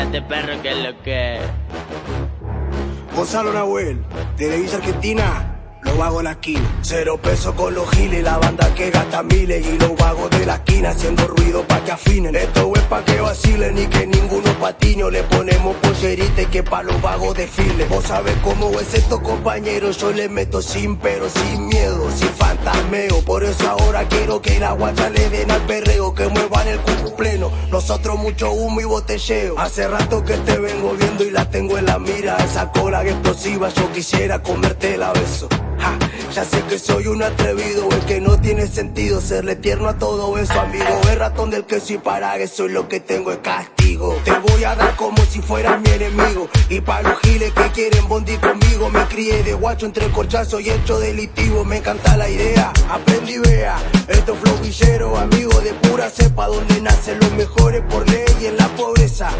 Elegante perro que es lo que. Gonzalo Nahuel, Villa Argentina. Vagos de la esquina, cero pesos con los giles, la banda que gasta miles y los vagos de la esquina haciendo ruido pa' que afinen. Esto es pa' que vacilen y que ninguno patiño le ponemos pollerita que pa' los vagos desfile. Vos sabés cómo es esto compañeros, yo le meto sin pero, sin miedo, sin fantasmeo. Por eso ahora quiero que la guacha le den al perreo, que muevan el culo pleno. Nosotros mucho humo y botelleo. Hace rato que te vengo viendo y la tengo en la mira. Esa cola explosiva, yo quisiera comerte la beso. Ya sé que soy un atrevido, es que no tiene sentido serle tierno a todo eso, amigo. El ratón del queso y para eso es lo que tengo es castigo. Te voy a dar como si fueras mi enemigo. Y para los giles que quieren bondi conmigo, me crié de guacho entre corchazo y hecho delictivo. Me encanta la idea, aprendí vea. Esto flow villero, amigo de pura cepa, donde nacen los mejores por ley en la pobreza.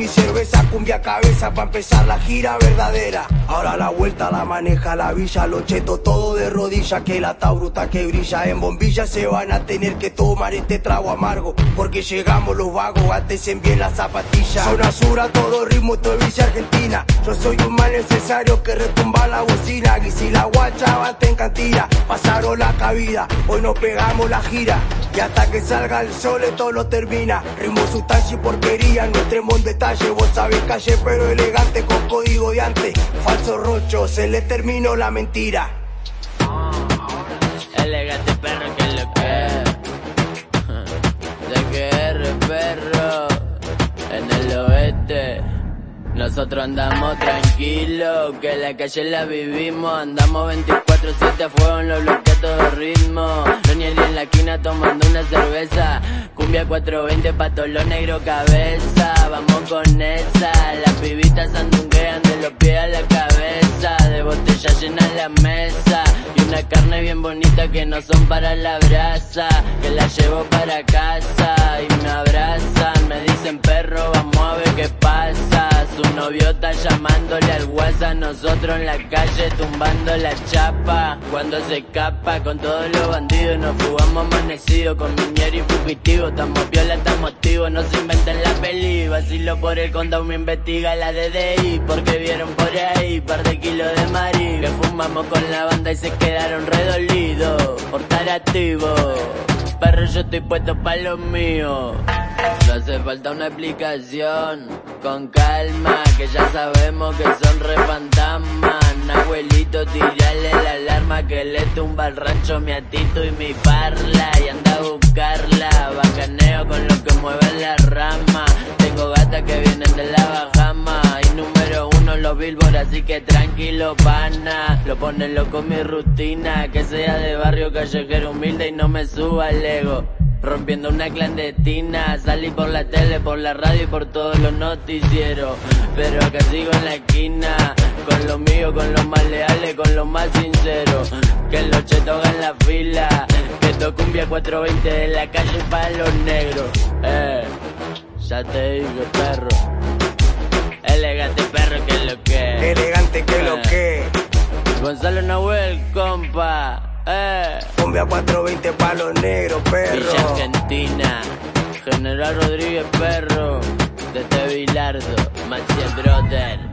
Y cerveza, cumbia cabeza, pa' empezar la gira verdadera. Ahora la vuelta la maneja la villa, los chetos todo de rodillas, que la bruta que brilla en bombilla se van a tener que tomar este trago amargo, porque llegamos los vagos, antes en bien las zapatillas. Son azura, todo ritmo, todo Villa Argentina. Yo soy un mal necesario que retumba la bocina, y si la guacha bate en cantina, pasaron la cabida, hoy nos pegamos la gira, y hasta que salga el sol esto lo termina. Ritmo, sustancia y porquería, no entremos en detalle, vos sabés calle pero elegante con código de antes. Falso rocho, se le terminó la mentira. Elegante Nosotros andamos tranquilos, que la calle la vivimos, andamos 24-7 a fuego en los bloques a todo ritmo. Daniel en la esquina tomando una cerveza, cumbia 420 pa' todos los negros cabeza, vamos con esa, las pibitas andunguean de los pies a la cabeza, de botella llena la mesa, y una carne bien bonita que no son para la brasa, que la llevo para casa Está llamándole al WhatsApp, nosotros en la calle tumbando la chapa. Cuando se escapa con todos los bandidos, nos fugamos amanecidos con miñero y fugitivo. Estamos viola, estamos activos, no se inventen la peli. Vacilo por el condado, me investiga la DDI. Porque vieron por ahí par de kilos de mari. Que fumamos con la banda y se quedaron redolidos. Por estar activo, perro, yo estoy puesto pa' lo mío. No hace falta una explicación, con calma, que ya sabemos que son re fantasmas. Abuelito, tirale la alarma que le tumba al rancho mi atito y mi parla. Y anda así que tranquilo, pana. Lo pone loco mi rutina, que sea de barrio callejero humilde y no me suba el ego. Rompiendo una clandestina, salí por la tele, por la radio y por todos los noticieros. Pero acá sigo en la esquina, con lo mío, con los más leales, con los más sinceros. Que los chetos hagan la fila, que esto cumbia 420 de la calle para los negros. Eh, ya te dije, perro. Elegante perro que lo que. Elegante que lo que. Gonzalo Nahuel, compa. Eh. Cumbia 420 pa' los negros, perro. Villa Argentina, General Rodríguez Perro, de Bilardo, Maxi Brother.